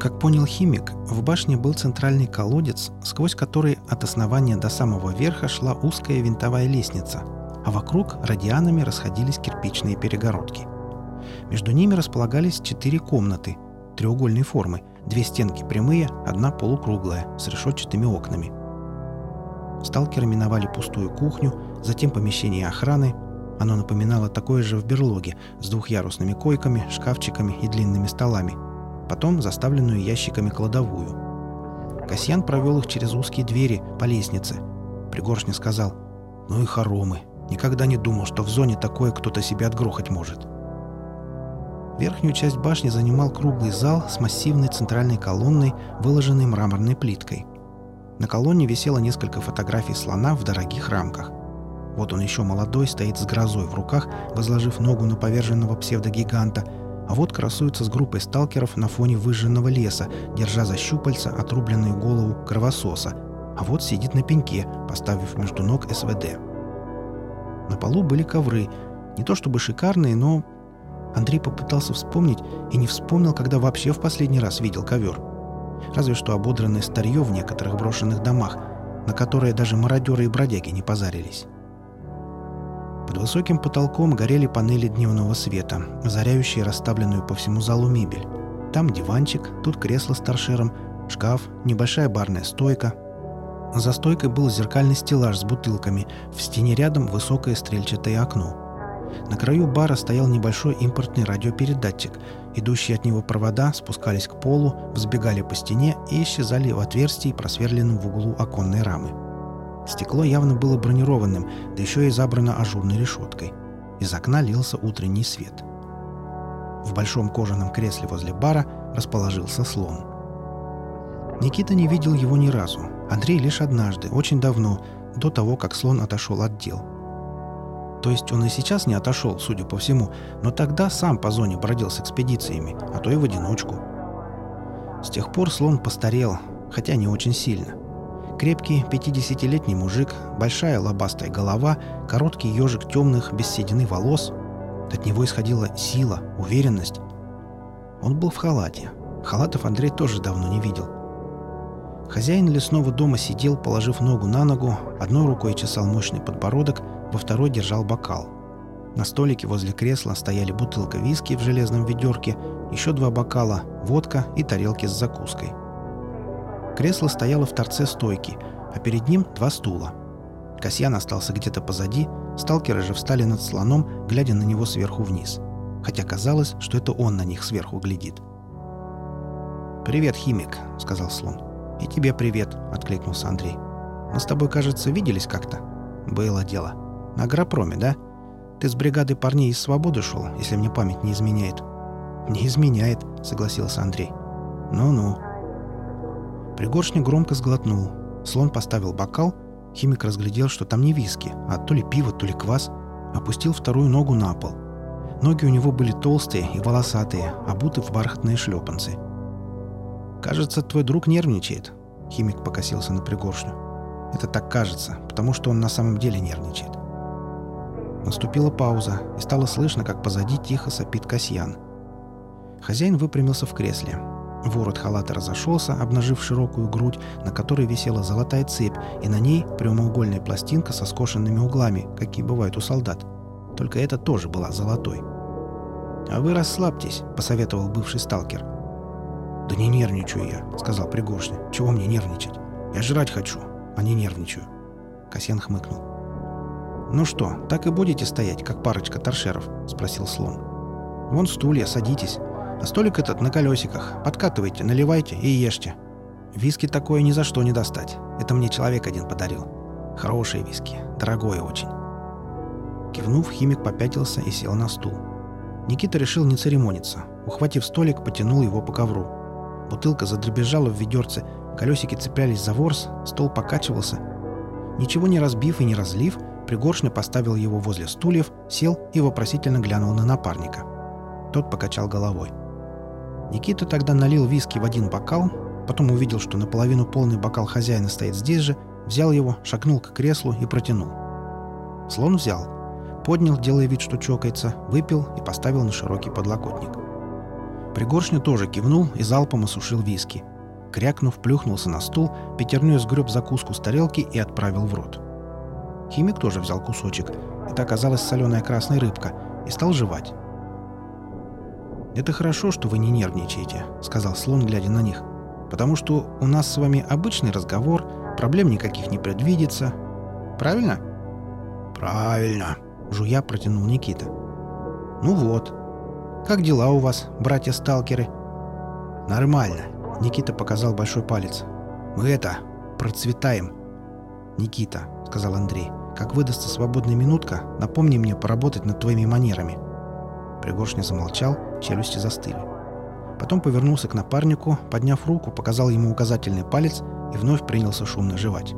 Как понял химик, в башне был центральный колодец, сквозь который от основания до самого верха шла узкая винтовая лестница, а вокруг радианами расходились кирпичные перегородки. Между ними располагались четыре комнаты треугольной формы, две стенки прямые, одна полукруглая, с решетчатыми окнами. Сталкеры миновали пустую кухню, затем помещение охраны. Оно напоминало такое же в берлоге, с двухъярусными койками, шкафчиками и длинными столами – потом заставленную ящиками кладовую. Касьян провел их через узкие двери по лестнице. Пригоршня сказал «Ну и хоромы. Никогда не думал, что в зоне такое кто-то себе отгрохать может». Верхнюю часть башни занимал круглый зал с массивной центральной колонной, выложенной мраморной плиткой. На колонне висело несколько фотографий слона в дорогих рамках. Вот он еще молодой, стоит с грозой в руках, возложив ногу на поверженного псевдогиганта – а вот красуется с группой сталкеров на фоне выжженного леса, держа за щупальца отрубленную голову кровососа. А вот сидит на пеньке, поставив между ног СВД. На полу были ковры. Не то чтобы шикарные, но... Андрей попытался вспомнить и не вспомнил, когда вообще в последний раз видел ковер. Разве что ободранное старье в некоторых брошенных домах, на которые даже мародеры и бродяги не позарились. Под высоким потолком горели панели дневного света, озаряющие расставленную по всему залу мебель. Там диванчик, тут кресло с торшером, шкаф, небольшая барная стойка. За стойкой был зеркальный стеллаж с бутылками, в стене рядом высокое стрельчатое окно. На краю бара стоял небольшой импортный радиопередатчик. Идущие от него провода спускались к полу, взбегали по стене и исчезали в отверстии, просверленном в углу оконной рамы. Стекло явно было бронированным, да еще и забрано ажурной решеткой. Из окна лился утренний свет. В большом кожаном кресле возле бара расположился слон. Никита не видел его ни разу. Андрей лишь однажды, очень давно, до того, как слон отошел от дел. То есть он и сейчас не отошел, судя по всему, но тогда сам по зоне бродил с экспедициями, а то и в одиночку. С тех пор слон постарел, хотя не очень сильно. Крепкий, 50-летний мужик, большая лобастая голова, короткий ежик темных, без седины волос. От него исходила сила, уверенность. Он был в халате. Халатов Андрей тоже давно не видел. Хозяин лесного дома сидел, положив ногу на ногу, одной рукой чесал мощный подбородок, во второй держал бокал. На столике возле кресла стояли бутылка виски в железном ведерке, еще два бокала, водка и тарелки с закуской. Кресло стояло в торце стойки, а перед ним два стула. Касьян остался где-то позади, сталкеры же встали над слоном, глядя на него сверху вниз. Хотя казалось, что это он на них сверху глядит. «Привет, химик», — сказал слон. «И тебе привет», — откликнулся Андрей. «Мы с тобой, кажется, виделись как-то?» «Было дело. На агропроме, да? Ты с бригады парней из свободы шел, если мне память не изменяет?» «Не изменяет», — согласился Андрей. «Ну-ну», Пригоршня громко сглотнул. Слон поставил бокал. Химик разглядел, что там не виски, а то ли пиво, то ли квас. Опустил вторую ногу на пол. Ноги у него были толстые и волосатые, обуты в бархатные шлепанцы. «Кажется, твой друг нервничает», — химик покосился на пригоршню. «Это так кажется, потому что он на самом деле нервничает». Наступила пауза, и стало слышно, как позади тихо сопит Касьян. Хозяин выпрямился в кресле. Ворот халата разошелся, обнажив широкую грудь, на которой висела золотая цепь, и на ней прямоугольная пластинка со скошенными углами, какие бывают у солдат. Только эта тоже была золотой. «А вы расслабьтесь», — посоветовал бывший сталкер. «Да не нервничаю я», — сказал Пригоршня. «Чего мне нервничать? Я жрать хочу, а не нервничаю». Касьян хмыкнул. «Ну что, так и будете стоять, как парочка торшеров?» — спросил слон. «Вон стулья, садитесь. А столик этот на колесиках. Подкатывайте, наливайте и ешьте. Виски такое ни за что не достать. Это мне человек один подарил. Хорошие виски. Дорогое очень. Кивнув, химик попятился и сел на стул. Никита решил не церемониться. Ухватив столик, потянул его по ковру. Бутылка задребезжала в ведерце, колесики цеплялись за ворс, стол покачивался. Ничего не разбив и не разлив, Пригоршня поставил его возле стульев, сел и вопросительно глянул на напарника. Тот покачал головой. Никита тогда налил виски в один бокал, потом увидел, что наполовину полный бокал хозяина стоит здесь же, взял его, шагнул к креслу и протянул. Слон взял, поднял, делая вид, что чокается, выпил и поставил на широкий подлокотник. Пригоршня тоже кивнул и залпом осушил виски. Крякнув, плюхнулся на стул, пятерней сгреб закуску с тарелки и отправил в рот. Химик тоже взял кусочек. Это оказалась соленая красная рыбка. И стал жевать. «Это хорошо, что вы не нервничаете», — сказал слон, глядя на них. «Потому что у нас с вами обычный разговор, проблем никаких не предвидится. Правильно?» «Правильно», — жуя протянул Никита. «Ну вот. Как дела у вас, братья-сталкеры?» «Нормально», — Никита показал большой палец. «Мы это, процветаем». «Никита», — сказал Андрей, — «как выдастся свободная минутка, напомни мне поработать над твоими манерами». Пригоршня замолчал, челюсти застыли. Потом повернулся к напарнику, подняв руку, показал ему указательный палец и вновь принялся шумно жевать.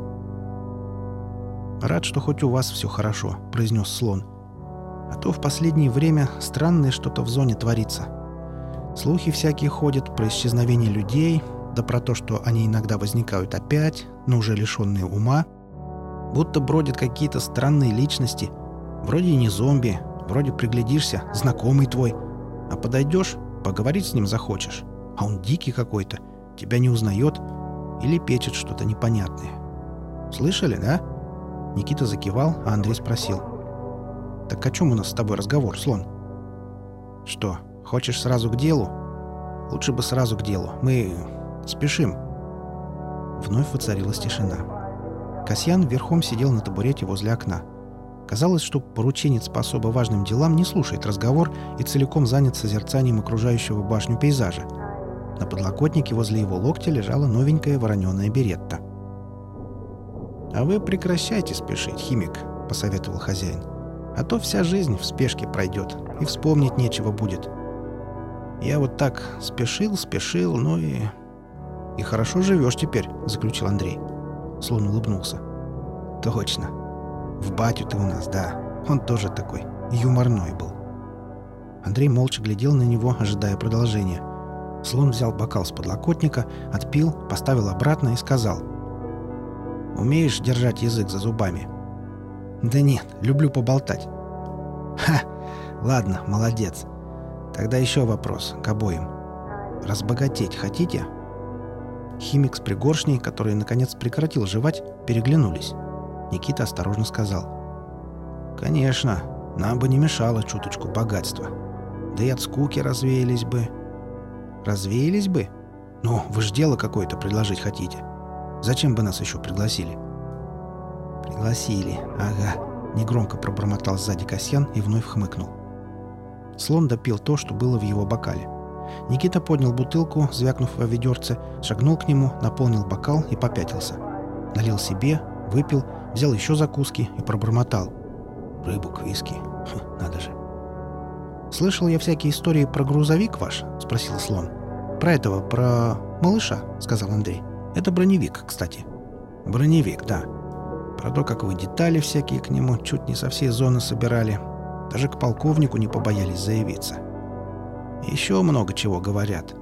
«Рад, что хоть у вас все хорошо», — произнес слон. «А то в последнее время странное что-то в зоне творится. Слухи всякие ходят про исчезновение людей, да про то, что они иногда возникают опять, но уже лишенные ума. Будто бродят какие-то странные личности. Вроде и не зомби, вроде приглядишься, знакомый твой. А подойдешь, поговорить с ним захочешь. А он дикий какой-то, тебя не узнает или печет что-то непонятное. Слышали, да?» Никита закивал, а Андрей спросил. «Так о чем у нас с тобой разговор, слон?» «Что, хочешь сразу к делу?» «Лучше бы сразу к делу. Мы спешим». Вновь воцарилась тишина. Касьян верхом сидел на табурете возле окна. Казалось, что порученец по особо важным делам не слушает разговор и целиком занят созерцанием окружающего башню пейзажа. На подлокотнике возле его локтя лежала новенькая вороненая беретта – «А вы прекращайте спешить, химик», — посоветовал хозяин. «А то вся жизнь в спешке пройдет, и вспомнить нечего будет». «Я вот так спешил, спешил, ну и...» «И хорошо живешь теперь», — заключил Андрей. Слон улыбнулся. «Точно. В батю ты у нас, да. Он тоже такой юморной был». Андрей молча глядел на него, ожидая продолжения. Слон взял бокал с подлокотника, отпил, поставил обратно и сказал — Умеешь держать язык за зубами?» «Да нет, люблю поболтать». «Ха! Ладно, молодец. Тогда еще вопрос к обоим. Разбогатеть хотите?» Химик с пригоршней, который наконец прекратил жевать, переглянулись. Никита осторожно сказал. «Конечно, нам бы не мешало чуточку богатства. Да и от скуки развеялись бы». «Развеялись бы? Ну, вы же дело какое-то предложить хотите. Зачем бы нас еще пригласили?» «Пригласили, ага», — негромко пробормотал сзади Касьян и вновь хмыкнул. Слон допил то, что было в его бокале. Никита поднял бутылку, звякнув во ведерце, шагнул к нему, наполнил бокал и попятился. Налил себе, выпил, взял еще закуски и пробормотал. «Рыбу к виски. Хм, надо же». «Слышал я всякие истории про грузовик ваш?» — спросил слон. «Про этого, про малыша», — сказал Андрей. Это броневик, кстати. Броневик, да. Про то, как вы детали всякие к нему чуть не со всей зоны собирали. Даже к полковнику не побоялись заявиться. Еще много чего говорят.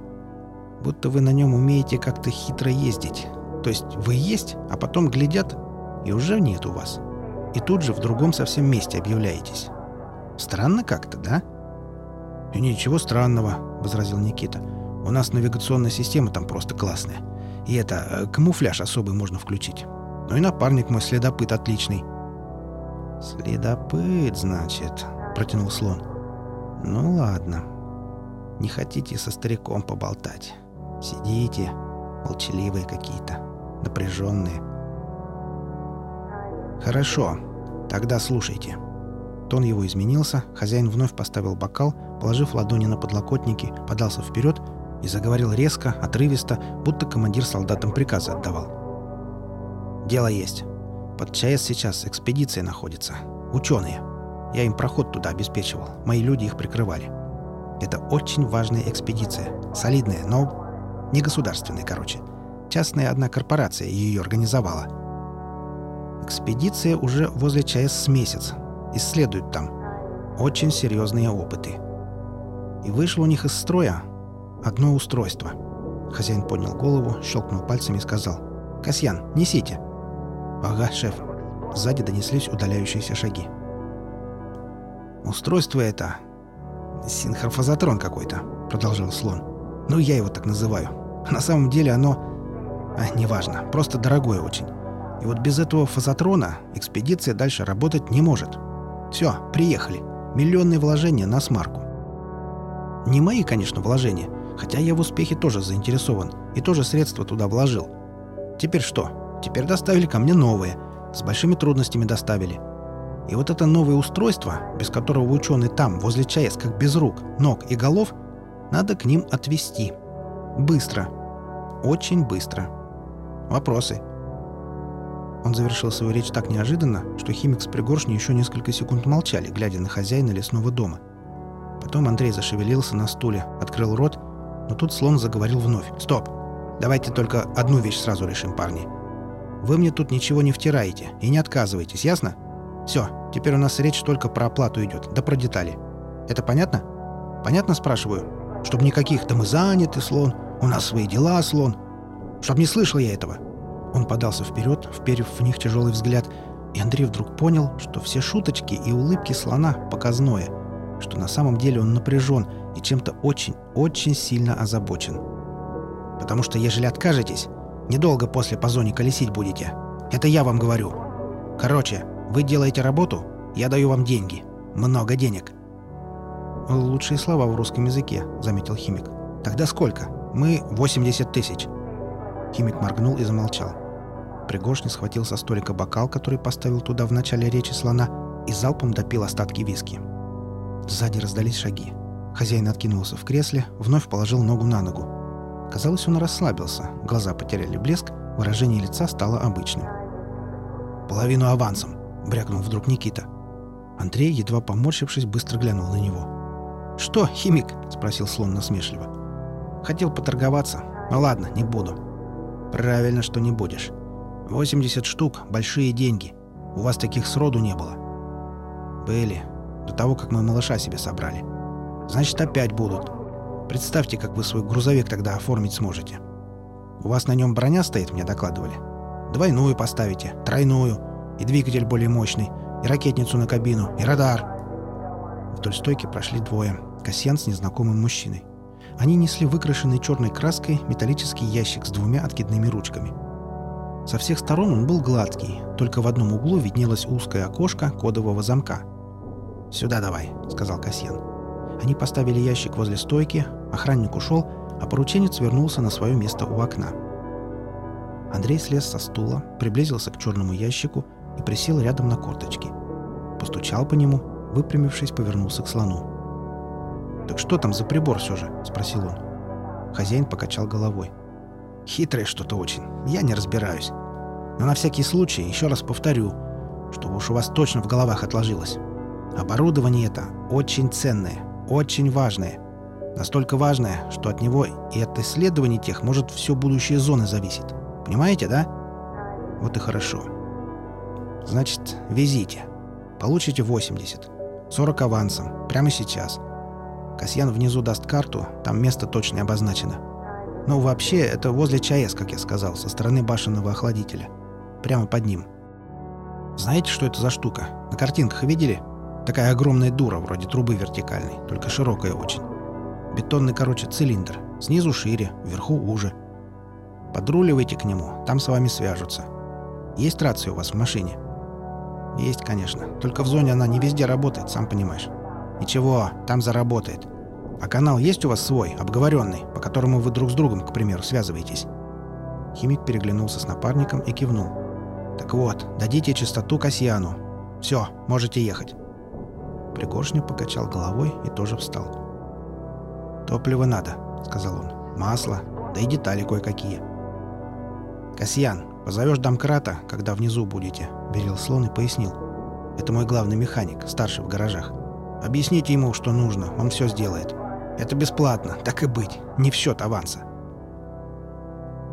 Будто вы на нем умеете как-то хитро ездить. То есть вы есть, а потом глядят, и уже нет у вас. И тут же в другом совсем месте объявляетесь. Странно как-то, да? «И ничего странного», — возразил Никита. «У нас навигационная система там просто классная. И это, э, камуфляж особый можно включить. Ну и напарник мой следопыт отличный. «Следопыт, значит», — протянул слон. «Ну ладно. Не хотите со стариком поболтать. Сидите, молчаливые какие-то, напряженные. Хорошо, тогда слушайте». Тон его изменился, хозяин вновь поставил бокал, положив ладони на подлокотники, подался вперед и заговорил резко, отрывисто, будто командир солдатам приказы отдавал. «Дело есть. Под ЧАЭС сейчас экспедиция находится. Ученые. Я им проход туда обеспечивал. Мои люди их прикрывали. Это очень важная экспедиция. Солидная, но не государственная, короче. Частная одна корпорация ее организовала. Экспедиция уже возле ЧАЭС с месяц. Исследуют там. Очень серьезные опыты. И вышло у них из строя Одно устройство. Хозяин поднял голову, щелкнул пальцами и сказал. «Касьян, несите!» «Ага, шеф». Сзади донеслись удаляющиеся шаги. «Устройство это... Синхрофазотрон какой-то. продолжал слон. «Ну, я его так называю. На самом деле оно... А, неважно, просто дорогое очень. И вот без этого фазотрона экспедиция дальше работать не может. Все, приехали. Миллионные вложения на смарку. Не мои, конечно, вложения, хотя я в успехе тоже заинтересован и тоже средства туда вложил. Теперь что? Теперь доставили ко мне новые. С большими трудностями доставили. И вот это новое устройство, без которого ученые там, возле ЧАЭС, как без рук, ног и голов, надо к ним отвезти. Быстро. Очень быстро. Вопросы? Он завершил свою речь так неожиданно, что химик с пригоршней еще несколько секунд молчали, глядя на хозяина лесного дома. Потом Андрей зашевелился на стуле, открыл рот, но тут слон заговорил вновь. «Стоп! Давайте только одну вещь сразу решим, парни. Вы мне тут ничего не втираете и не отказываетесь, ясно? Все, теперь у нас речь только про оплату идет, да про детали. Это понятно? Понятно, спрашиваю? Чтоб никаких «да мы заняты, слон», «у нас свои дела, слон». Чтоб не слышал я этого. Он подался вперед, вперев в них тяжелый взгляд, и Андрей вдруг понял, что все шуточки и улыбки слона показное, что на самом деле он напряжен и чем-то очень-очень сильно озабочен. «Потому что, ежели откажетесь, недолго после по зоне колесить будете. Это я вам говорю. Короче, вы делаете работу, я даю вам деньги. Много денег». «Лучшие слова в русском языке», — заметил химик. «Тогда сколько? Мы 80 тысяч». Химик моргнул и замолчал. Пригоршни схватил со столика бокал, который поставил туда в начале речи слона, и залпом допил остатки виски. Сзади раздались шаги. Хозяин откинулся в кресле, вновь положил ногу на ногу. Казалось, он расслабился, глаза потеряли блеск, выражение лица стало обычным. «Половину авансом!» — брякнул вдруг Никита. Андрей, едва поморщившись, быстро глянул на него. «Что, химик?» — спросил слон насмешливо. «Хотел поторговаться. Ну ладно, не буду». «Правильно, что не будешь. 80 штук — большие деньги. У вас таких сроду не было. Были. До того, как мы малыша себе собрали. Значит, опять будут. Представьте, как вы свой грузовик тогда оформить сможете. У вас на нем броня стоит, мне докладывали. Двойную поставите, тройную, и двигатель более мощный, и ракетницу на кабину, и радар. Вдоль стойки прошли двое. Касьян с незнакомым мужчиной. Они несли выкрашенный черной краской металлический ящик с двумя откидными ручками – со всех сторон он был гладкий, только в одном углу виднелось узкое окошко кодового замка. «Сюда давай», — сказал Касьян. Они поставили ящик возле стойки, охранник ушел, а порученец вернулся на свое место у окна. Андрей слез со стула, приблизился к черному ящику и присел рядом на корточки. Постучал по нему, выпрямившись, повернулся к слону. «Так что там за прибор все же?» — спросил он. Хозяин покачал головой. Хитрое что-то очень. Я не разбираюсь. Но на всякий случай еще раз повторю, чтобы уж у вас точно в головах отложилось. Оборудование это очень ценное, очень важное. Настолько важное, что от него и от исследований тех может все будущее зоны зависит. Понимаете, да? Вот и хорошо. Значит, везите. Получите 80. 40 авансом. Прямо сейчас. Касьян внизу даст карту, там место точно обозначено. Но вообще это возле ЧАЭС, как я сказал, со стороны башенного охладителя. Прямо под ним. Знаете, что это за штука? На картинках видели? Такая огромная дура, вроде трубы вертикальной, только широкая очень. Бетонный, короче, цилиндр. Снизу шире, вверху уже. Подруливайте к нему, там с вами свяжутся. Есть рация у вас в машине? Есть, конечно. Только в зоне она не везде работает, сам понимаешь. Ничего, там заработает. А канал есть у вас свой, обговоренный, по которому вы друг с другом, к примеру, связываетесь?» Химик переглянулся с напарником и кивнул. «Так вот, дадите частоту Касьяну. Все, можете ехать». Пригоршня покачал головой и тоже встал. «Топливо надо», — сказал он. «Масло, да и детали кое-какие». «Касьян, позовешь домкрата, когда внизу будете», — велел слон и пояснил. «Это мой главный механик, старший в гаражах. Объясните ему, что нужно, он все сделает. Это бесплатно, так и быть, не в счет аванса.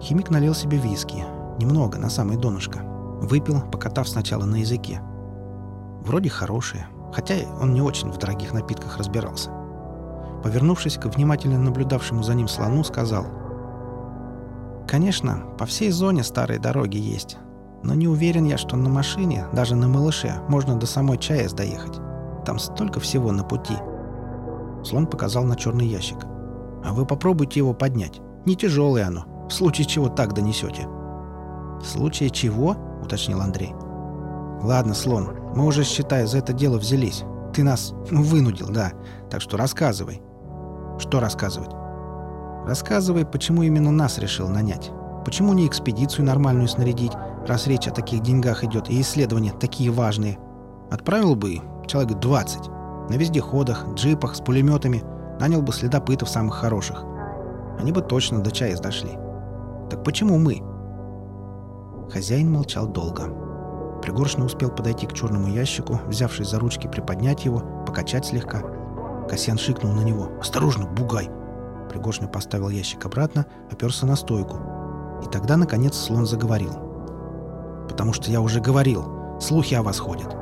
Химик налил себе виски, немного, на самое донышко. Выпил, покатав сначала на языке. Вроде хорошее, хотя он не очень в дорогих напитках разбирался. Повернувшись к внимательно наблюдавшему за ним слону, сказал «Конечно, по всей зоне старые дороги есть, но не уверен я, что на машине, даже на малыше, можно до самой ЧАЭС доехать. Там столько всего на пути». Слон показал на черный ящик. А вы попробуйте его поднять. Не тяжелое оно. В случае чего так донесете». «В случае чего?» — уточнил Андрей. «Ладно, слон, мы уже, считай, за это дело взялись. Ты нас ну, вынудил, да. Так что рассказывай». «Что рассказывать?» «Рассказывай, почему именно нас решил нанять. Почему не экспедицию нормальную снарядить, раз речь о таких деньгах идет и исследования такие важные? Отправил бы человек 20. На вездеходах, джипах, с пулеметами. Нанял бы следопытов самых хороших. Они бы точно до чая дошли. Так почему мы?» Хозяин молчал долго. Пригоршный успел подойти к черному ящику, взявшись за ручки приподнять его, покачать слегка. Касьян шикнул на него. «Осторожно, бугай!» Пригоршный поставил ящик обратно, оперся на стойку. И тогда, наконец, слон заговорил. «Потому что я уже говорил. Слухи о вас ходят.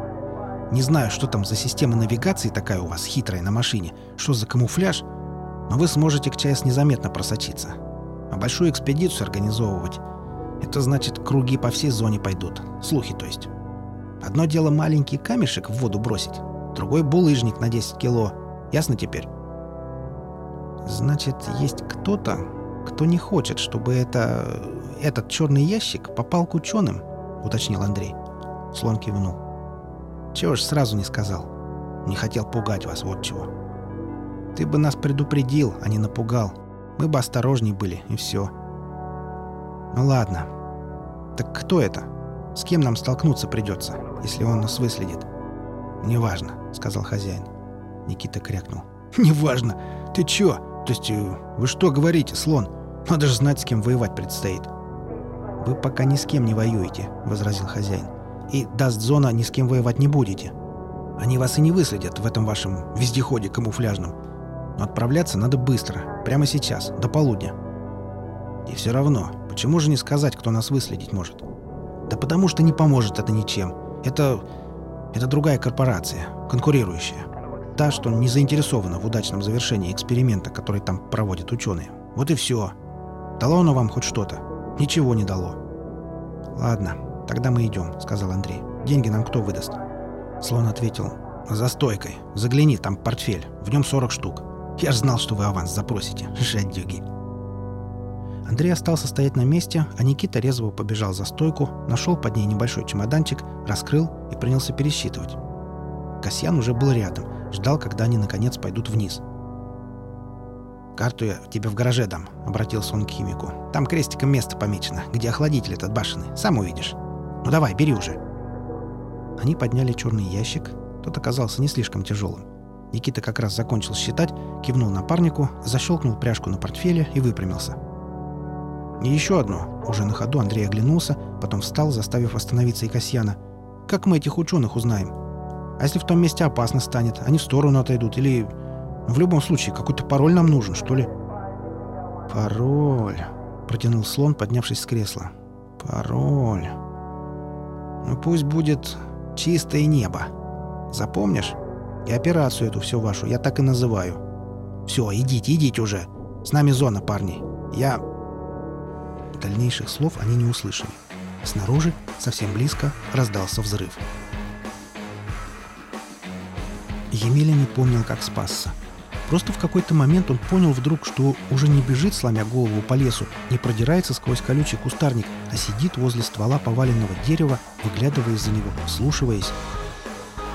Не знаю, что там за система навигации такая у вас хитрая на машине, что за камуфляж, но вы сможете к ЧАЭС незаметно просочиться. А большую экспедицию организовывать — это значит, круги по всей зоне пойдут. Слухи, то есть. Одно дело маленький камешек в воду бросить, другой — булыжник на 10 кило. Ясно теперь? Значит, есть кто-то, кто не хочет, чтобы это... этот черный ящик попал к ученым, уточнил Андрей. Слон кивнул. Чего ж сразу не сказал? Не хотел пугать вас, вот чего. Ты бы нас предупредил, а не напугал. Мы бы осторожней были, и все. Ну ладно. Так кто это? С кем нам столкнуться придется, если он нас выследит? Неважно, сказал хозяин. Никита крякнул. Неважно. Ты чё? То есть, э, вы что говорите, слон? Надо же знать, с кем воевать предстоит. Вы пока ни с кем не воюете, возразил хозяин. И даст зона, ни с кем воевать не будете. Они вас и не выследят в этом вашем вездеходе камуфляжном. Но отправляться надо быстро, прямо сейчас, до полудня. И все равно, почему же не сказать, кто нас выследить может? Да потому что не поможет это ничем. Это... это другая корпорация, конкурирующая. Та, что не заинтересована в удачном завершении эксперимента, который там проводят ученые. Вот и все. Дало оно вам хоть что-то? Ничего не дало. Ладно, тогда мы идем, сказал Андрей. Деньги нам кто выдаст? Слон ответил. За стойкой. Загляни, там портфель. В нем 40 штук. Я ж знал, что вы аванс запросите. Жадюги. Андрей остался стоять на месте, а Никита резво побежал за стойку, нашел под ней небольшой чемоданчик, раскрыл и принялся пересчитывать. Касьян уже был рядом, ждал, когда они наконец пойдут вниз. «Карту я тебе в гараже дам», — обратился он к химику. «Там крестиком место помечено, где охладитель этот башенный. Сам увидишь. Ну давай, бери уже». Они подняли черный ящик. Тот оказался не слишком тяжелым. Никита как раз закончил считать, кивнул напарнику, защелкнул пряжку на портфеле и выпрямился. «И еще одно». Уже на ходу Андрей оглянулся, потом встал, заставив остановиться и Касьяна. «Как мы этих ученых узнаем? А если в том месте опасно станет, они в сторону отойдут, или... В любом случае, какой-то пароль нам нужен, что ли?» «Пароль», — протянул слон, поднявшись с кресла. «Пароль. Ну пусть будет чистое небо. Запомнишь?» И операцию эту всю вашу я так и называю. Все, идите, идите уже. С нами зона, парни. Я...» Дальнейших слов они не услышали. Снаружи, совсем близко, раздался взрыв. Емеля не помнил, как спасся. Просто в какой-то момент он понял вдруг, что уже не бежит, сломя голову по лесу, не продирается сквозь колючий кустарник, а сидит возле ствола поваленного дерева, выглядывая из-за него, вслушиваясь.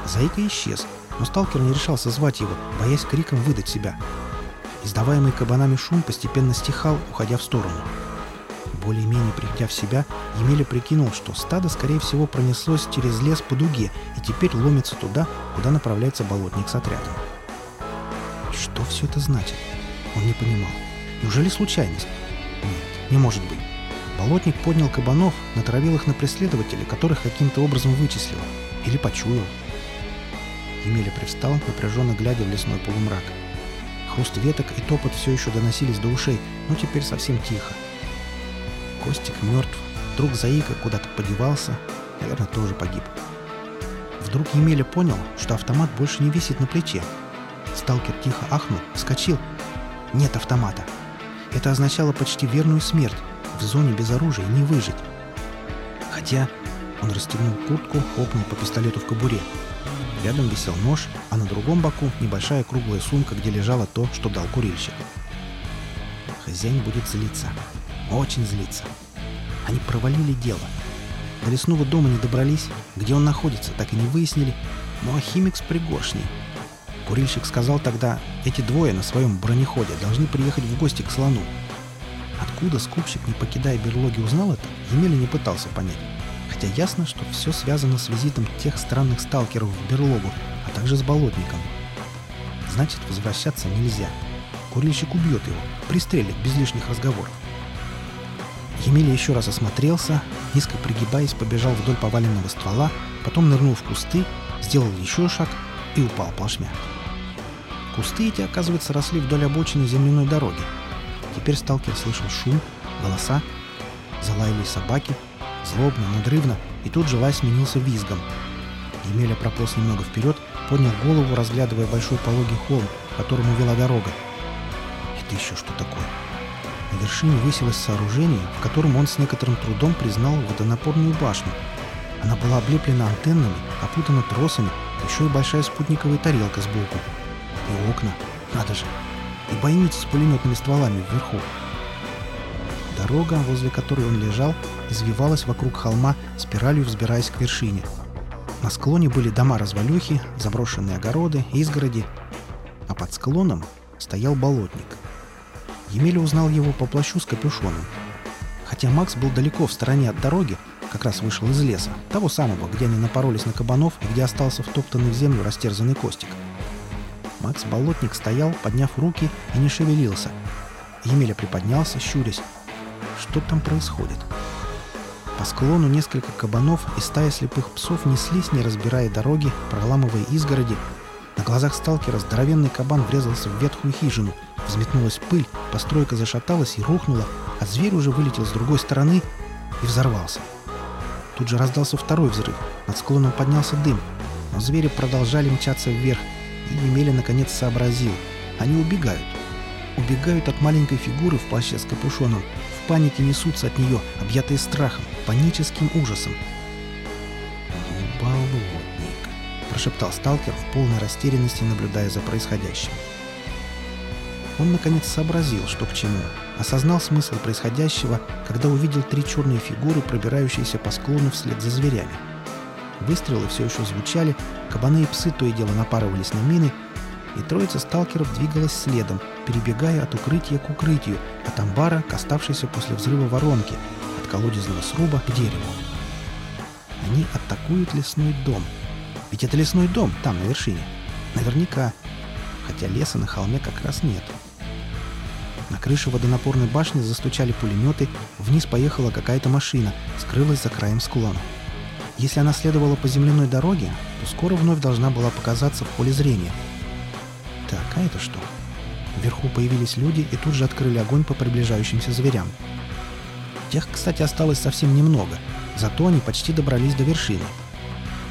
Зайка исчез, но сталкер не решался звать его, боясь криком выдать себя. Издаваемый кабанами шум постепенно стихал, уходя в сторону. Более-менее придя в себя, Емеля прикинул, что стадо, скорее всего, пронеслось через лес по дуге и теперь ломится туда, куда направляется болотник с отрядом. Что все это значит? Он не понимал. Неужели случайность? Нет, не может быть. Болотник поднял кабанов, натравил их на преследователей, которых каким-то образом вычислил. Или почуял. Емеля привстал, напряженно глядя в лесной полумрак. Хруст веток и топот все еще доносились до ушей, но теперь совсем тихо. Костик мертв, друг Заика куда-то подевался, наверное, тоже погиб. Вдруг Емеля понял, что автомат больше не висит на плече. Сталкер тихо ахнул, вскочил. Нет автомата. Это означало почти верную смерть. В зоне без оружия не выжить. Хотя он расстегнул куртку, хлопнул по пистолету в кобуре. Рядом висел нож, а на другом боку небольшая круглая сумка, где лежало то, что дал курильщик. Хозяин будет злиться. Очень злиться. Они провалили дело. До лесного дома не добрались. Где он находится, так и не выяснили. Ну а с пригоршней. Курильщик сказал тогда, эти двое на своем бронеходе должны приехать в гости к слону. Откуда скупщик, не покидая берлоги, узнал это, Емеля не пытался понять. Хотя ясно, что все связано с визитом тех странных сталкеров в берлогу, а также с болотником. Значит, возвращаться нельзя. Курильщик убьет его, пристрелит без лишних разговоров. Емеля еще раз осмотрелся, низко пригибаясь, побежал вдоль поваленного ствола, потом нырнул в кусты, сделал еще шаг и упал плашмя. Кусты эти, оказывается, росли вдоль обочины земляной дороги. Теперь сталкер слышал шум, голоса, залаяли собаки, злобно, надрывно, и тут же лай сменился визгом. Емеля прополз немного вперед, поднял голову, разглядывая большой пологий холм, к которому вела дорога. Это еще что такое? На вершине высилось сооружение, в котором он с некоторым трудом признал водонапорную башню. Она была облеплена антеннами, опутана тросами, еще и большая спутниковая тарелка сбоку. И окна. Надо же. И бойницы с пулеметными стволами вверху. Дорога, возле которой он лежал, извивалась вокруг холма, спиралью взбираясь к вершине. На склоне были дома-развалюхи, заброшенные огороды, изгороди. А под склоном стоял болотник. Емеля узнал его по плащу с капюшоном. Хотя Макс был далеко в стороне от дороги, как раз вышел из леса, того самого, где они напоролись на кабанов и где остался втоптанный в землю растерзанный Костик. Макс Болотник стоял, подняв руки и не шевелился. Емеля приподнялся, щурясь. Что там происходит? По склону несколько кабанов и стая слепых псов неслись, не разбирая дороги, проламывая изгороди. На глазах сталкера здоровенный кабан врезался в ветхую хижину. Взметнулась пыль, постройка зашаталась и рухнула, а зверь уже вылетел с другой стороны и взорвался. Тут же раздался второй взрыв. Над склоном поднялся дым. Но звери продолжали мчаться вверх. И Емеля наконец сообразил. Они убегают. Убегают от маленькой фигуры в плаще с капюшоном. В панике несутся от нее, объятые страхом, паническим ужасом. «Болотник», — прошептал сталкер в полной растерянности, наблюдая за происходящим. Он наконец сообразил, что к чему — осознал смысл происходящего, когда увидел три черные фигуры, пробирающиеся по склону вслед за зверями. Выстрелы все еще звучали, кабаны и псы то и дело напарывались на мины, и троица сталкеров двигалась следом, перебегая от укрытия к укрытию, от амбара к оставшейся после взрыва воронки, от колодезного сруба к дереву. Они атакуют лесной дом. Ведь это лесной дом, там, на вершине. Наверняка. Хотя леса на холме как раз нет. — на крыше водонапорной башни застучали пулеметы, вниз поехала какая-то машина, скрылась за краем склона. Если она следовала по земляной дороге, то скоро вновь должна была показаться в поле зрения. Так, а это что? Вверху появились люди и тут же открыли огонь по приближающимся зверям. Тех, кстати, осталось совсем немного, зато они почти добрались до вершины.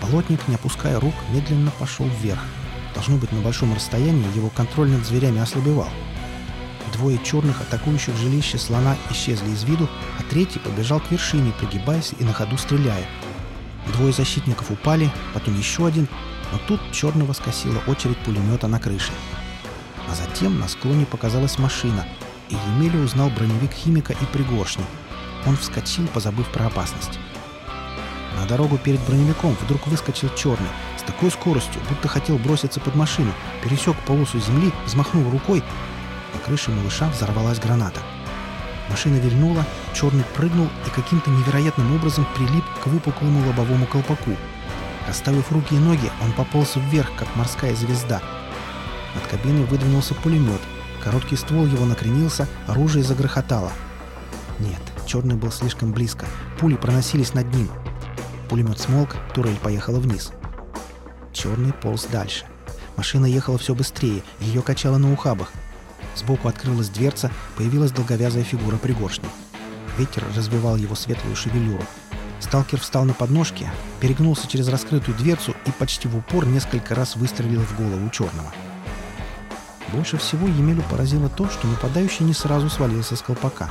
Болотник, не опуская рук, медленно пошел вверх. Должно быть, на большом расстоянии его контроль над зверями ослабевал. Двое черных, атакующих жилище слона, исчезли из виду, а третий побежал к вершине, пригибаясь и на ходу стреляя. Двое защитников упали, потом еще один, но тут черного скосила очередь пулемета на крыше. А затем на склоне показалась машина, и Емеля узнал броневик химика и пригоршни. Он вскочил, позабыв про опасность. На дорогу перед броневиком вдруг выскочил черный, с такой скоростью, будто хотел броситься под машину, пересек полосу земли, взмахнул рукой на крыше малыша взорвалась граната. Машина вильнула, черный прыгнул и каким-то невероятным образом прилип к выпуклому лобовому колпаку. Расставив руки и ноги, он пополз вверх, как морская звезда. Над кабиной выдвинулся пулемет. Короткий ствол его накренился, оружие загрохотало. Нет, черный был слишком близко. Пули проносились над ним. Пулемет смолк, турель поехала вниз. Черный полз дальше. Машина ехала все быстрее, ее качало на ухабах. Сбоку открылась дверца, появилась долговязая фигура пригоршни. Ветер развивал его светлую шевелюру. Сталкер встал на подножки, перегнулся через раскрытую дверцу и почти в упор несколько раз выстрелил в голову черного. Больше всего Емелю поразило то, что нападающий не сразу свалился с колпака.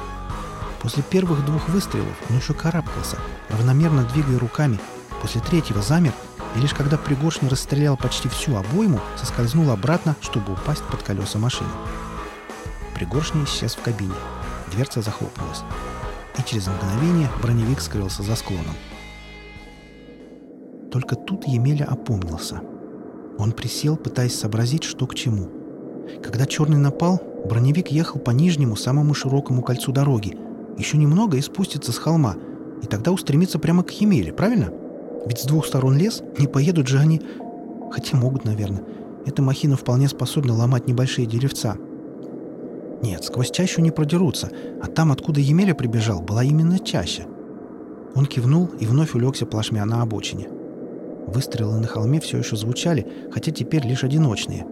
После первых двух выстрелов он еще карабкался, равномерно двигая руками. После третьего замер, и лишь когда Пригоршни расстрелял почти всю обойму, соскользнул обратно, чтобы упасть под колеса машины. Пригоршня исчез в кабине. Дверца захлопнулась. И через мгновение броневик скрылся за склоном. Только тут Емеля опомнился. Он присел, пытаясь сообразить, что к чему. Когда черный напал, броневик ехал по нижнему, самому широкому кольцу дороги. Еще немного и спустится с холма, и тогда устремится прямо к Емеле, правильно? Ведь с двух сторон лес, не поедут же они... Хотя могут, наверное. Эта махина вполне способна ломать небольшие деревца. Нет, сквозь чащу не продерутся, а там, откуда Емеля прибежал, была именно чаща. Он кивнул и вновь улегся плашмя на обочине. Выстрелы на холме все еще звучали, хотя теперь лишь одиночные.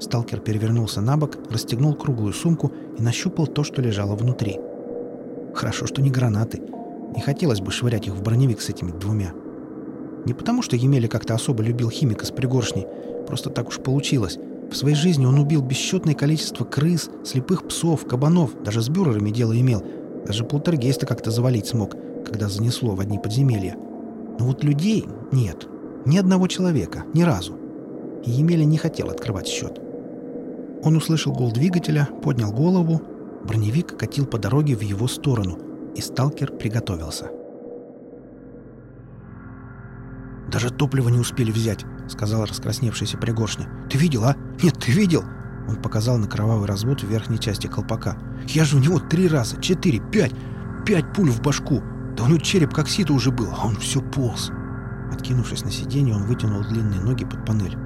Сталкер перевернулся на бок, расстегнул круглую сумку и нащупал то, что лежало внутри. Хорошо, что не гранаты. Не хотелось бы швырять их в броневик с этими двумя. Не потому, что Емеля как-то особо любил химика с пригоршней, просто так уж получилось. В своей жизни он убил бесчетное количество крыс, слепых псов, кабанов, даже с бюрерами дело имел. Даже полтергейста как-то завалить смог, когда занесло в одни подземелья. Но вот людей нет. Ни одного человека. Ни разу. И Емеля не хотел открывать счет. Он услышал гул двигателя, поднял голову. Броневик катил по дороге в его сторону, и сталкер приготовился. «Даже топливо не успели взять», — сказала раскрасневшаяся пригоршня. «Ты видел, а? Нет, ты видел?» Он показал на кровавый развод в верхней части колпака. «Я же у него три раза, четыре, пять, пять пуль в башку. Да у него череп как сито уже был, а он все полз». Откинувшись на сиденье, он вытянул длинные ноги под панель.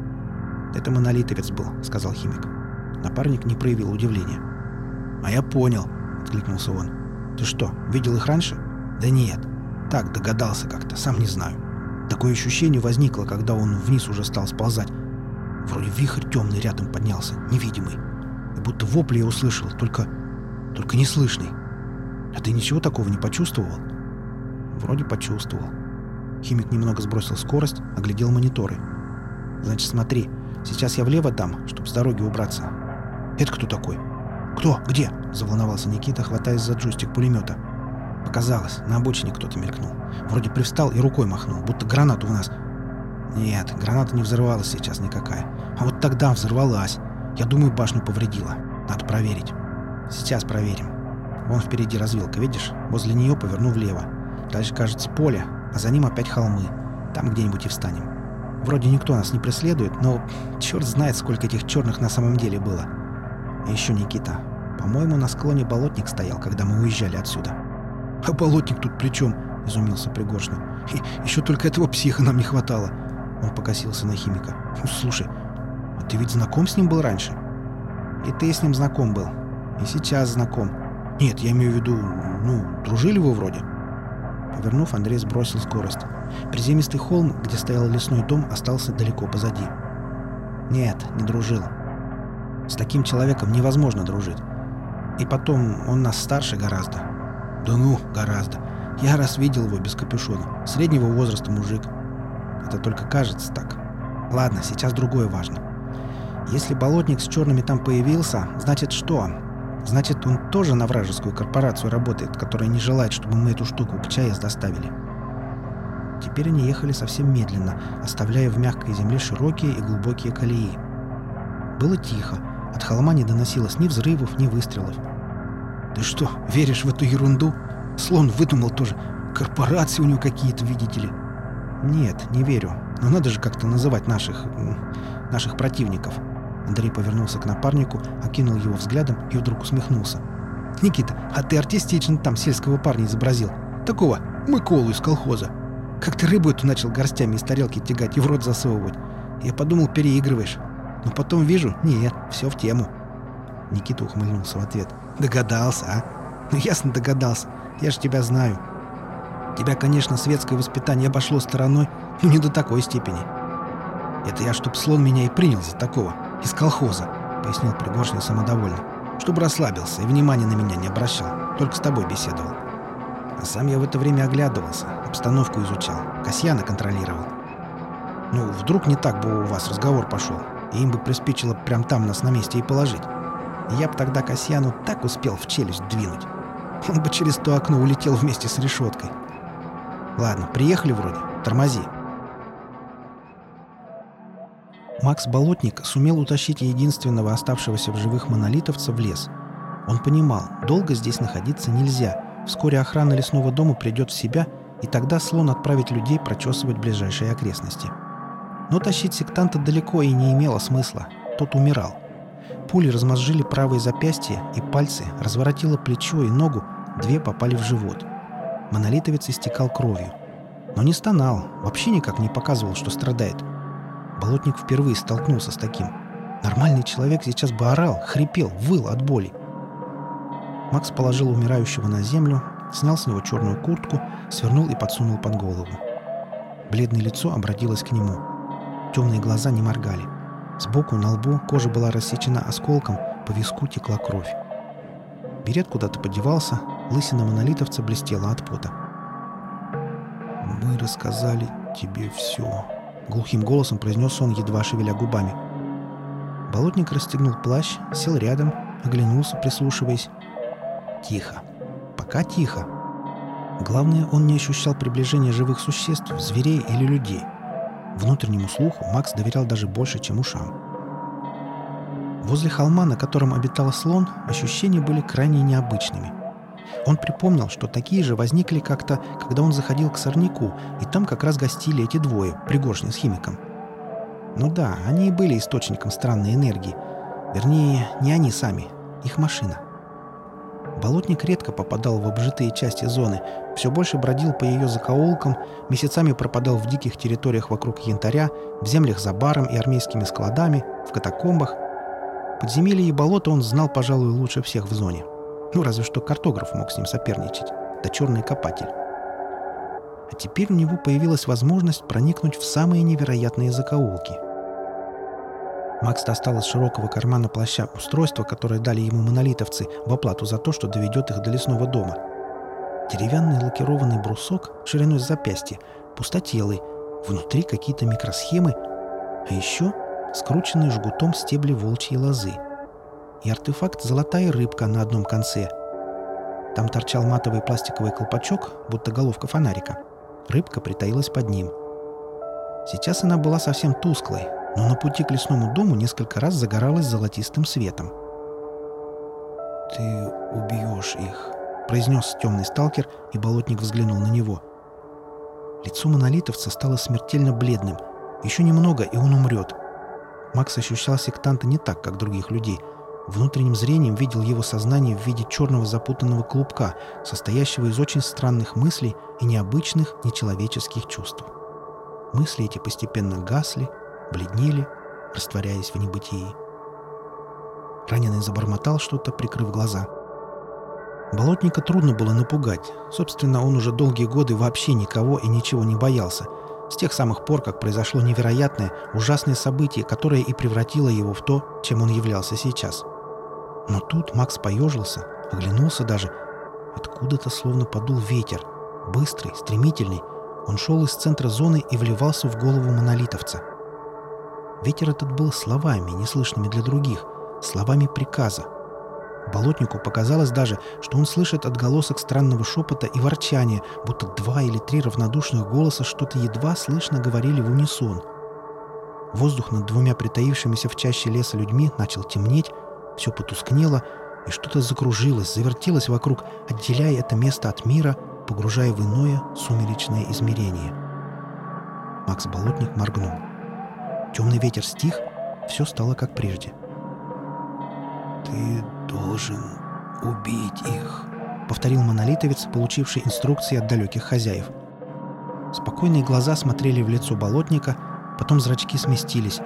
«Это монолитовец был», — сказал химик. Напарник не проявил удивления. «А я понял», — откликнулся он. «Ты что, видел их раньше?» «Да нет. Так, догадался как-то, сам не знаю». Такое ощущение возникло, когда он вниз уже стал сползать. Вроде вихрь темный рядом поднялся, невидимый. И будто вопли я услышал, только... только неслышный. А ты ничего такого не почувствовал? Вроде почувствовал. Химик немного сбросил скорость, оглядел мониторы. Значит, смотри, сейчас я влево дам, чтобы с дороги убраться. Это кто такой? Кто? Где? Заволновался Никита, хватаясь за джойстик пулемета. Показалось, на обочине кто-то мелькнул. Вроде привстал и рукой махнул, будто гранату у нас. Нет, граната не взорвалась сейчас никакая. А вот тогда взорвалась. Я думаю, башню повредила. Надо проверить. Сейчас проверим. Вон впереди развилка, видишь? Возле нее поверну влево. Дальше, кажется, поле, а за ним опять холмы. Там где-нибудь и встанем. Вроде никто нас не преследует, но черт знает, сколько этих черных на самом деле было. И еще Никита. По-моему, на склоне болотник стоял, когда мы уезжали отсюда. «А болотник тут при чем?» — изумился Пригоршня. И «Еще только этого психа нам не хватало». Он покосился на химика. «Ну, «Слушай, а ты ведь знаком с ним был раньше?» «И ты с ним знаком был. И сейчас знаком. Нет, я имею в виду, ну, дружили вы вроде?» Повернув, Андрей сбросил скорость. Приземистый холм, где стоял лесной дом, остался далеко позади. «Нет, не дружил. С таким человеком невозможно дружить. И потом, он нас старше гораздо. Да ну, гораздо. Я раз видел его без капюшона. Среднего возраста мужик. Это только кажется так. Ладно, сейчас другое важно. Если болотник с черными там появился, значит что? Значит, он тоже на вражескую корпорацию работает, которая не желает, чтобы мы эту штуку к ЧАЭС доставили. Теперь они ехали совсем медленно, оставляя в мягкой земле широкие и глубокие колеи. Было тихо. От холма не доносилось ни взрывов, ни выстрелов. Ты что, веришь в эту ерунду? Слон выдумал тоже. Корпорации у него какие-то, видите ли. Нет, не верю. Но надо же как-то называть наших... наших противников. Андрей повернулся к напарнику, окинул его взглядом и вдруг усмехнулся. «Никита, а ты артистично там сельского парня изобразил. Такого Миколу из колхоза. Как ты рыбу эту начал горстями из тарелки тягать и в рот засовывать. Я подумал, переигрываешь. Но потом вижу, нет, все в тему». Никита ухмыльнулся в ответ. Догадался, а? Ну, ясно догадался. Я же тебя знаю. Тебя, конечно, светское воспитание обошло стороной, но не до такой степени. Это я, чтоб слон меня и принял за такого. Из колхоза, пояснил Пригоршня самодовольно. Чтобы расслабился и внимания на меня не обращал. Только с тобой беседовал. А сам я в это время оглядывался, обстановку изучал, Касьяна контролировал. Ну, вдруг не так бы у вас разговор пошел, и им бы приспичило прям там нас на месте и положить. Я б тогда Касьяну так успел в челюсть двинуть. Он бы через то окно улетел вместе с решеткой. Ладно, приехали вроде. Тормози. Макс Болотник сумел утащить единственного оставшегося в живых монолитовца в лес. Он понимал, долго здесь находиться нельзя. Вскоре охрана лесного дома придет в себя, и тогда слон отправит людей прочесывать ближайшие окрестности. Но тащить сектанта далеко и не имело смысла. Тот умирал. Пули размозжили правое запястье и пальцы, разворотило плечо и ногу, две попали в живот. Монолитовец истекал кровью. Но не стонал, вообще никак не показывал, что страдает. Болотник впервые столкнулся с таким. Нормальный человек сейчас бы орал, хрипел, выл от боли. Макс положил умирающего на землю, снял с него черную куртку, свернул и подсунул под голову. Бледное лицо обратилось к нему. Темные глаза не моргали. Сбоку на лбу кожа была рассечена осколком, по виску текла кровь. Берет куда-то подевался, лысина монолитовца блестела от пота. «Мы рассказали тебе все», — глухим голосом произнес он, едва шевеля губами. Болотник расстегнул плащ, сел рядом, оглянулся, прислушиваясь. Тихо. Пока тихо. Главное, он не ощущал приближения живых существ, зверей или людей. Внутреннему слуху Макс доверял даже больше, чем ушам. Возле холма, на котором обитал слон, ощущения были крайне необычными. Он припомнил, что такие же возникли как-то, когда он заходил к сорняку, и там как раз гостили эти двое, Пригоршня с химиком. Ну да, они и были источником странной энергии. Вернее, не они сами, их машина – Болотник редко попадал в обжитые части зоны, все больше бродил по ее закоулкам, месяцами пропадал в диких территориях вокруг янтаря, в землях за баром и армейскими складами, в катакомбах. Подземелье и болото он знал, пожалуй, лучше всех в зоне. Ну, разве что картограф мог с ним соперничать, да черный копатель. А теперь у него появилась возможность проникнуть в самые невероятные закоулки – Макс достал из широкого кармана плаща устройство, которое дали ему монолитовцы в оплату за то, что доведет их до лесного дома. Деревянный лакированный брусок шириной запястья, пустотелый, внутри какие-то микросхемы, а еще скрученные жгутом стебли волчьей лозы. И артефакт «Золотая рыбка» на одном конце. Там торчал матовый пластиковый колпачок, будто головка фонарика. Рыбка притаилась под ним. Сейчас она была совсем тусклой, но на пути к лесному дому несколько раз загоралась золотистым светом. «Ты убьешь их», — произнес темный сталкер, и болотник взглянул на него. Лицо монолитовца стало смертельно бледным. Еще немного, и он умрет. Макс ощущал сектанта не так, как других людей. Внутренним зрением видел его сознание в виде черного запутанного клубка, состоящего из очень странных мыслей и необычных нечеловеческих чувств. Мысли эти постепенно гасли, бледнели, растворяясь в небытии. Раненый забормотал что-то, прикрыв глаза. Болотника трудно было напугать. Собственно, он уже долгие годы вообще никого и ничего не боялся. С тех самых пор, как произошло невероятное, ужасное событие, которое и превратило его в то, чем он являлся сейчас. Но тут Макс поежился, оглянулся даже. Откуда-то словно подул ветер. Быстрый, стремительный. Он шел из центра зоны и вливался в голову монолитовца. Ветер этот был словами, неслышными для других, словами приказа. Болотнику показалось даже, что он слышит отголосок странного шепота и ворчания, будто два или три равнодушных голоса что-то едва слышно говорили в унисон. Воздух над двумя притаившимися в чаще леса людьми начал темнеть, все потускнело, и что-то закружилось, завертелось вокруг, отделяя это место от мира, погружая в иное сумеречное измерение. Макс Болотник моргнул. Темный ветер стих, все стало как прежде. «Ты должен убить их», — повторил монолитовец, получивший инструкции от далеких хозяев. Спокойные глаза смотрели в лицо болотника, потом зрачки сместились.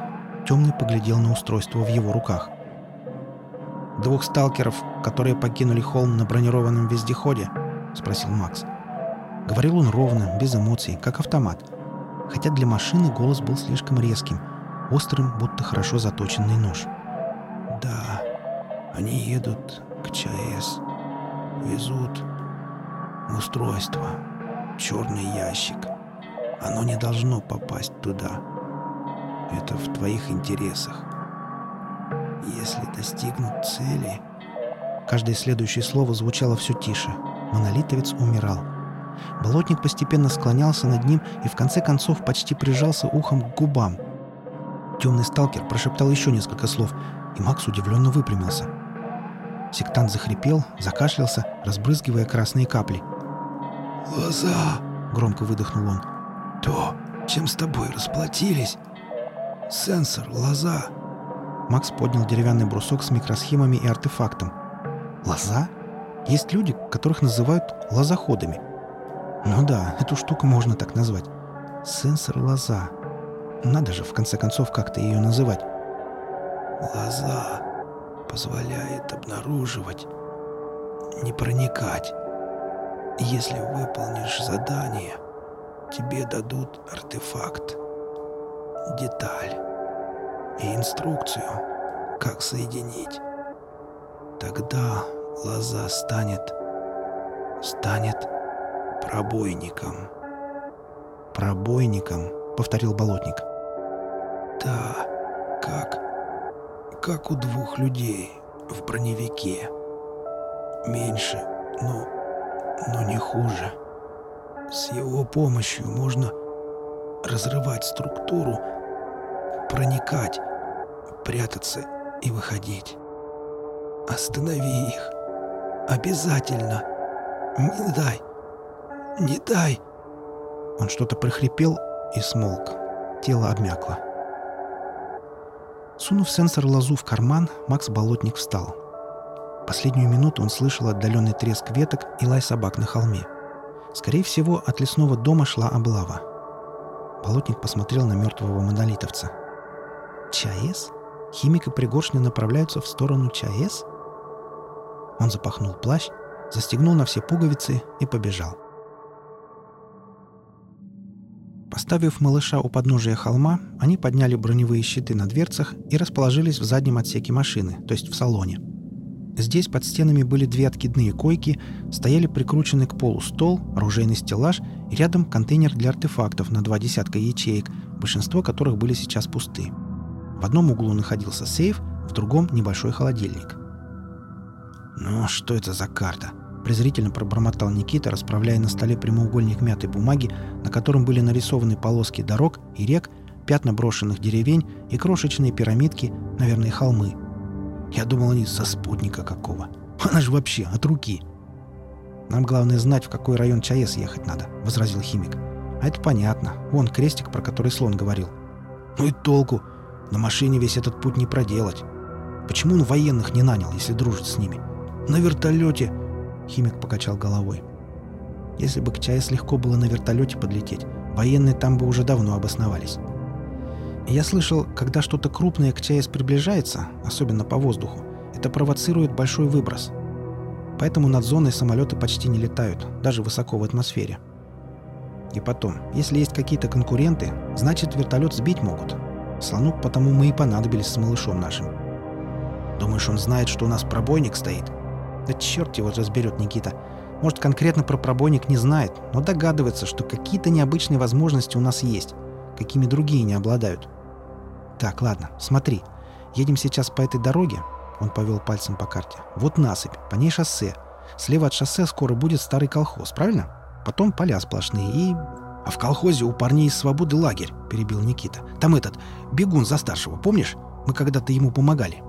Темный поглядел на устройство в его руках. «Двух сталкеров, которые покинули холм на бронированном вездеходе?» — спросил Макс. Говорил он ровно, без эмоций, как автомат. Хотя для машины голос был слишком резким — острым, будто хорошо заточенный нож. «Да, они едут к ЧАЭС. Везут устройство. Черный ящик. Оно не должно попасть туда. Это в твоих интересах. Если достигнут цели...» Каждое следующее слово звучало все тише. Монолитовец умирал. Болотник постепенно склонялся над ним и в конце концов почти прижался ухом к губам – Темный сталкер прошептал еще несколько слов, и Макс удивленно выпрямился. Сектант захрипел, закашлялся, разбрызгивая красные капли. «Лоза!» — громко выдохнул он. «То, чем с тобой расплатились? Сенсор, лоза!» Макс поднял деревянный брусок с микросхемами и артефактом. «Лоза? Есть люди, которых называют лозоходами. Ну да, эту штуку можно так назвать. Сенсор лоза. Надо же, в конце концов, как-то ее называть. Лоза позволяет обнаруживать, не проникать. Если выполнишь задание, тебе дадут артефакт, деталь и инструкцию, как соединить. Тогда лоза станет... станет пробойником. «Пробойником», — повторил болотник. «Да, как... как у двух людей в броневике. Меньше, но... но не хуже. С его помощью можно разрывать структуру, проникать, прятаться и выходить. Останови их. Обязательно. Не дай. Не дай. Он что-то прохрипел и смолк. Тело обмякло. Сунув сенсор лозу в карман, Макс Болотник встал. Последнюю минуту он слышал отдаленный треск веток и лай собак на холме. Скорее всего, от лесного дома шла облава. Болотник посмотрел на мертвого монолитовца. «ЧАЭС? Химик и Пригоршня направляются в сторону ЧАЭС?» Он запахнул плащ, застегнул на все пуговицы и побежал. Поставив малыша у подножия холма, они подняли броневые щиты на дверцах и расположились в заднем отсеке машины, то есть в салоне. Здесь под стенами были две откидные койки, стояли прикрученный к полу стол, оружейный стеллаж и рядом контейнер для артефактов на два десятка ячеек, большинство которых были сейчас пусты. В одном углу находился сейф, в другом – небольшой холодильник. «Ну, что это за карта?» Презрительно пробормотал Никита, расправляя на столе прямоугольник мятой бумаги, на котором были нарисованы полоски дорог и рек, пятна брошенных деревень и крошечные пирамидки, наверное, холмы. Я думал, они со спутника какого. Она же вообще от руки. Нам главное знать, в какой район ЧАЭС ехать надо, возразил химик. А это понятно. Вон крестик, про который слон говорил. Ну и толку. На машине весь этот путь не проделать. Почему он военных не нанял, если дружит с ними? На вертолете Химик покачал головой. Если бы к ЧАЭС легко было на вертолете подлететь, военные там бы уже давно обосновались. Я слышал, когда что-то крупное к ЧАЭС приближается, особенно по воздуху, это провоцирует большой выброс. Поэтому над зоной самолеты почти не летают, даже высоко в атмосфере. И потом, если есть какие-то конкуренты, значит вертолет сбить могут. Слону потому мы и понадобились с малышом нашим. Думаешь, он знает, что у нас пробойник стоит? Да черт его разберет Никита. Может, конкретно про пробойник не знает, но догадывается, что какие-то необычные возможности у нас есть, какими другие не обладают. Так, ладно, смотри. Едем сейчас по этой дороге. Он повел пальцем по карте. Вот насыпь, по ней шоссе. Слева от шоссе скоро будет старый колхоз, правильно? Потом поля сплошные и... А в колхозе у парней из свободы лагерь, перебил Никита. Там этот, бегун за старшего, помнишь? Мы когда-то ему помогали.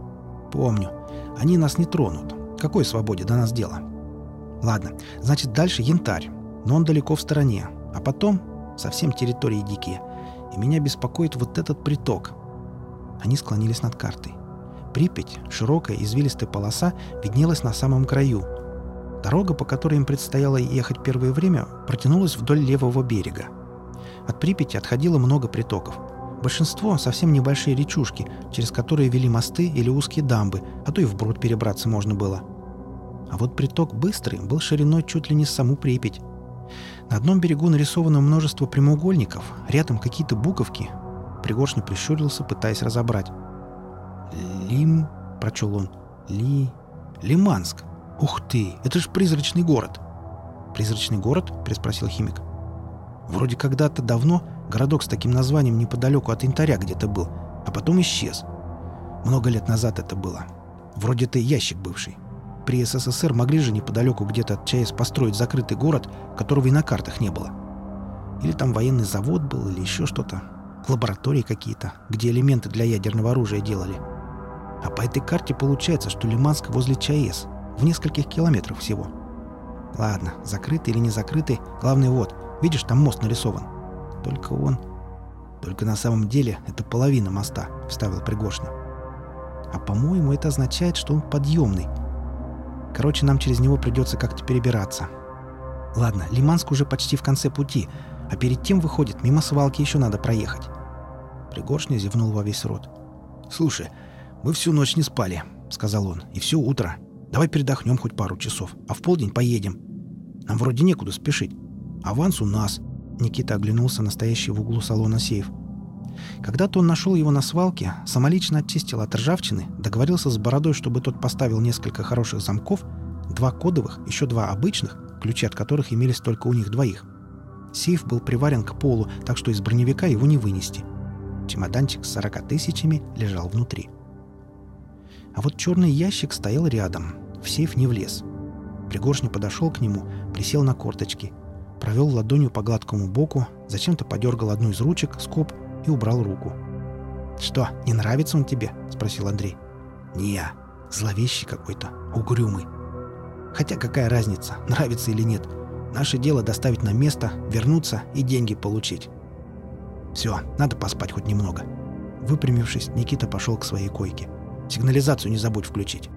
Помню. Они нас не тронут. Какой свободе до нас дело? Ладно, значит, дальше янтарь, но он далеко в стороне. А потом совсем территории дикие. И меня беспокоит вот этот приток. Они склонились над картой. Припять, широкая извилистая полоса, виднелась на самом краю. Дорога, по которой им предстояло ехать первое время, протянулась вдоль левого берега. От Припяти отходило много притоков. Большинство совсем небольшие речушки, через которые вели мосты или узкие дамбы, а то и вброд перебраться можно было. А вот приток быстрый был шириной чуть ли не саму Припять. На одном берегу нарисовано множество прямоугольников, рядом какие-то буковки. Пригоршня прищурился, пытаясь разобрать. «Лим...» — прочел он. «Ли... Лиманск. Ух ты, это же призрачный город!» «Призрачный город?» — переспросил химик. «Вроде когда-то давно Городок с таким названием неподалеку от Янтаря где-то был, а потом исчез. Много лет назад это было. Вроде ты ящик бывший. При СССР могли же неподалеку где-то от ЧАЭС построить закрытый город, которого и на картах не было. Или там военный завод был, или еще что-то. Лаборатории какие-то, где элементы для ядерного оружия делали. А по этой карте получается, что Лиманск возле ЧАЭС. в нескольких километрах всего. Ладно, закрытый или не закрытый, главное вот, видишь, там мост нарисован. Только он... Только на самом деле это половина моста, вставил Пригоршня. А по-моему, это означает, что он подъемный. Короче, нам через него придется как-то перебираться. Ладно, Лиманск уже почти в конце пути, а перед тем, выходит, мимо свалки еще надо проехать. Пригоршня зевнул во весь рот. «Слушай, мы всю ночь не спали», — сказал он, — «и все утро. Давай передохнем хоть пару часов, а в полдень поедем. Нам вроде некуда спешить. Аванс у нас». Никита оглянулся на стоящий в углу салона сейф. Когда-то он нашел его на свалке, самолично очистил от ржавчины, договорился с Бородой, чтобы тот поставил несколько хороших замков, два кодовых, еще два обычных, ключи от которых имелись только у них двоих. Сейф был приварен к полу, так что из броневика его не вынести. Чемоданчик с 40 тысячами лежал внутри. А вот черный ящик стоял рядом. В сейф не влез. Пригоршня подошел к нему, присел на корточки, провел ладонью по гладкому боку, зачем-то подергал одну из ручек, скоб и убрал руку. «Что, не нравится он тебе?» — спросил Андрей. «Не, зловещий какой-то, угрюмый. Хотя какая разница, нравится или нет. Наше дело доставить на место, вернуться и деньги получить. Все, надо поспать хоть немного». Выпрямившись, Никита пошел к своей койке. «Сигнализацию не забудь включить».